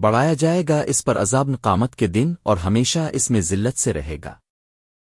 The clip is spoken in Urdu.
بڑھایا جائے گا اس پر عذاب قامت کے دن اور ہمیشہ اس میں ذلت سے رہے گا۔